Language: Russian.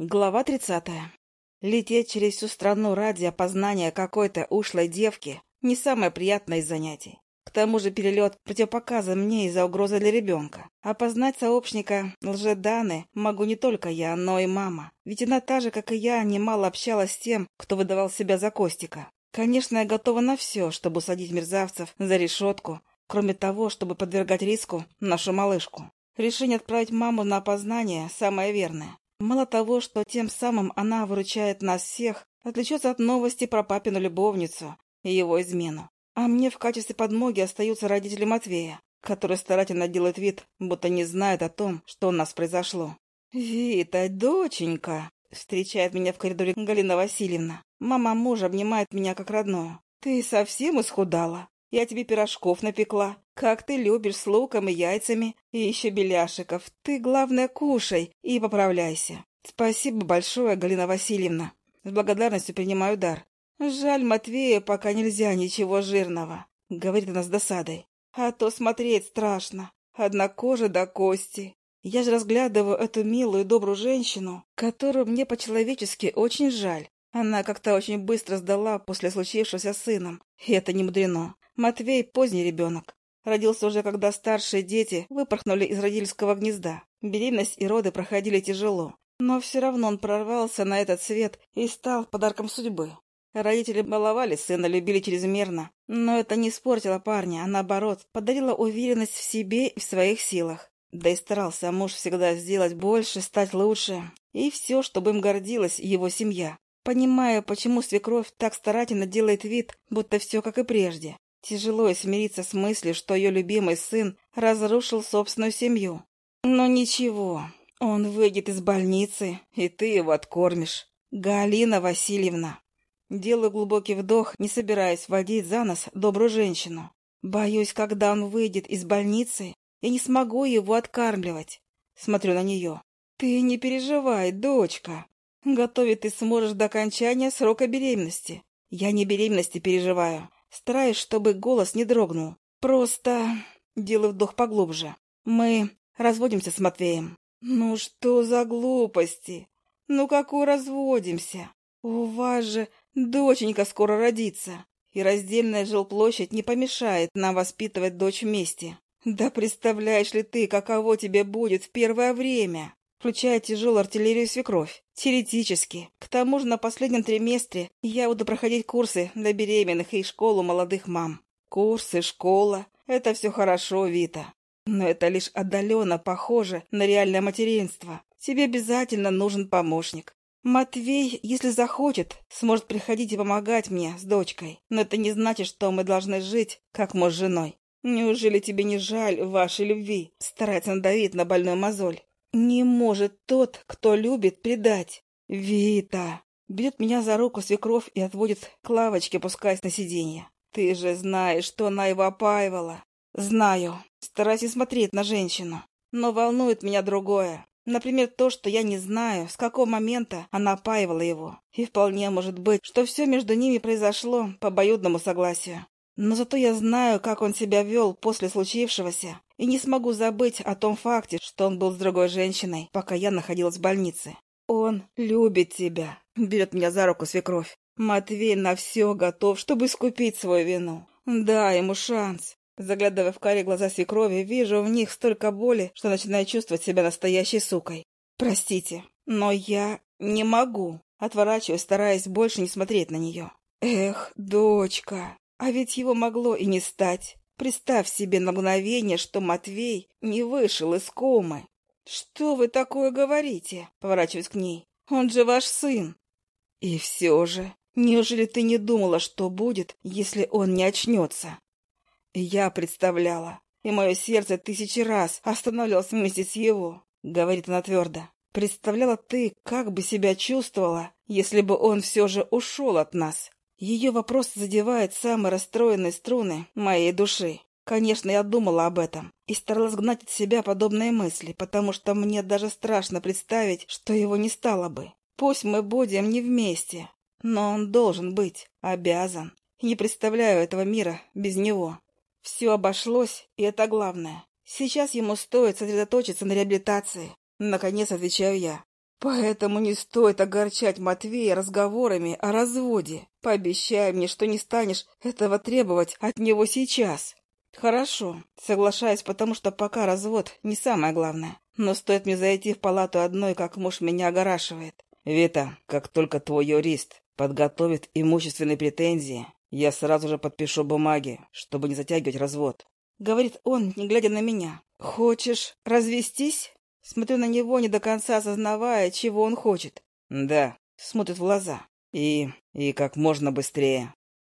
Глава тридцатая. Лететь через всю страну ради опознания какой-то ушлой девки — не самое приятное из занятий. К тому же перелет противопоказан мне из-за угрозы для ребенка. Опознать сообщника лжеданы могу не только я, но и мама. Ведь она та же, как и я, немало общалась с тем, кто выдавал себя за Костика. Конечно, я готова на все, чтобы усадить мерзавцев за решетку, кроме того, чтобы подвергать риску нашу малышку. Решение отправить маму на опознание самое верное. Мало того, что тем самым она выручает нас всех, отвлечется от новости про папину любовницу и его измену. А мне в качестве подмоги остаются родители Матвея, который старательно делает вид, будто не знает о том, что у нас произошло. «Вита, доченька!» — встречает меня в коридоре Галина Васильевна. Мама мужа обнимает меня как родную. «Ты совсем исхудала? Я тебе пирожков напекла. Как ты любишь с луком и яйцами. И еще беляшиков. Ты, главное, кушай и поправляйся. Спасибо большое, Галина Васильевна. С благодарностью принимаю дар. Жаль, Матвею пока нельзя ничего жирного, говорит она с досадой. А то смотреть страшно. Одна кожа до кости. Я же разглядываю эту милую добрую женщину, которую мне по-человечески очень жаль. Она как-то очень быстро сдала после случившегося с сыном, и это не мудрено. Матвей поздний ребенок. Родился уже, когда старшие дети выпорхнули из родительского гнезда. Беременность и роды проходили тяжело. Но все равно он прорвался на этот свет и стал подарком судьбы. Родители баловали сына, любили чрезмерно. Но это не испортило парня, а наоборот, подарило уверенность в себе и в своих силах. Да и старался муж всегда сделать больше, стать лучше. И все, чтобы им гордилась его семья. Понимая, почему свекровь так старательно делает вид, будто все как и прежде. Тяжело смириться с мыслью, что ее любимый сын разрушил собственную семью. Но ничего, он выйдет из больницы, и ты его откормишь. Галина Васильевна. Делаю глубокий вдох, не собираясь водить за нос добрую женщину. Боюсь, когда он выйдет из больницы, я не смогу его откармливать. Смотрю на нее. Ты не переживай, дочка. Готовить ты сможешь до окончания срока беременности. Я не беременности переживаю, стараясь, чтобы голос не дрогнул. Просто делаю вдох поглубже. Мы разводимся с Матвеем. Ну что за глупости? Ну какой разводимся? У вас же доченька скоро родится, и раздельная жилплощадь не помешает нам воспитывать дочь вместе. Да представляешь ли ты, каково тебе будет в первое время? Включая тяжелую артиллерию свекровь. Теоретически. К тому же на последнем триместре я буду проходить курсы для беременных и школу молодых мам. Курсы, школа — это все хорошо, Вита. Но это лишь отдаленно похоже на реальное материнство. Тебе обязательно нужен помощник. Матвей, если захочет, сможет приходить и помогать мне с дочкой. Но это не значит, что мы должны жить, как муж с женой. Неужели тебе не жаль вашей любви? Старается надавить на больную мозоль. Не может тот, кто любит, предать. Вита! Берет меня за руку свекровь и отводит к лавочке, пускаясь на сиденье. Ты же знаешь, что она его опаивала. Знаю. Стараюсь не смотреть на женщину. Но волнует меня другое. Например, то, что я не знаю, с какого момента она опаивала его. И вполне может быть, что все между ними произошло по обоюдному согласию. Но зато я знаю, как он себя вел после случившегося, и не смогу забыть о том факте, что он был с другой женщиной, пока я находилась в больнице. Он любит тебя, берет меня за руку свекровь. Матвей на все готов, чтобы искупить свою вину. Дай ему шанс. Заглядывая в карие глаза свекрови, вижу в них столько боли, что начинаю чувствовать себя настоящей сукой. Простите, но я не могу. Отворачиваюсь, стараясь больше не смотреть на нее. Эх, дочка, а ведь его могло и не стать. Представь себе на мгновение, что Матвей не вышел из комы. «Что вы такое говорите?» — поворачиваюсь к ней. «Он же ваш сын». «И все же, неужели ты не думала, что будет, если он не очнется?» «Я представляла, и мое сердце тысячи раз останавливалось вместе с его», — говорит она твердо. «Представляла ты, как бы себя чувствовала, если бы он все же ушел от нас?» Ее вопрос задевает самые расстроенные струны моей души. Конечно, я думала об этом и старалась гнать от себя подобные мысли, потому что мне даже страшно представить, что его не стало бы. Пусть мы будем не вместе, но он должен быть, обязан. Не представляю этого мира без него. Все обошлось, и это главное. Сейчас ему стоит сосредоточиться на реабилитации. Наконец отвечаю я. Поэтому не стоит огорчать Матвея разговорами о разводе. Пообещай мне, что не станешь этого требовать от него сейчас. Хорошо, соглашаюсь, потому что пока развод не самое главное. Но стоит мне зайти в палату одной, как муж меня огорашивает. Вита, как только твой юрист подготовит имущественные претензии, я сразу же подпишу бумаги, чтобы не затягивать развод. Говорит он, не глядя на меня. Хочешь развестись? Смотрю на него, не до конца осознавая, чего он хочет. Да. Смотрит в глаза. И... и как можно быстрее.